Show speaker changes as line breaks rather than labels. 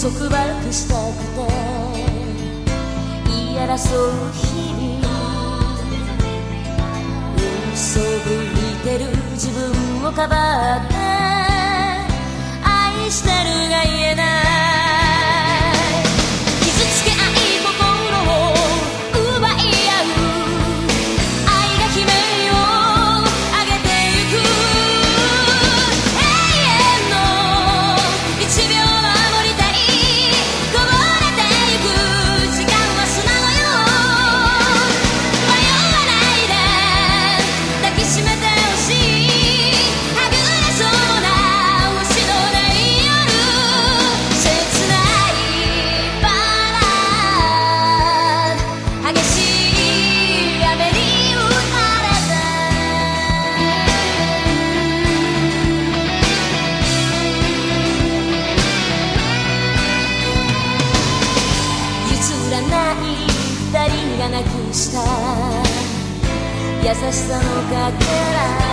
束縛したくて言い争う日々嘘ぶいてる自分をかばって愛してるが言えない。二人がなくした。優しさのかけら。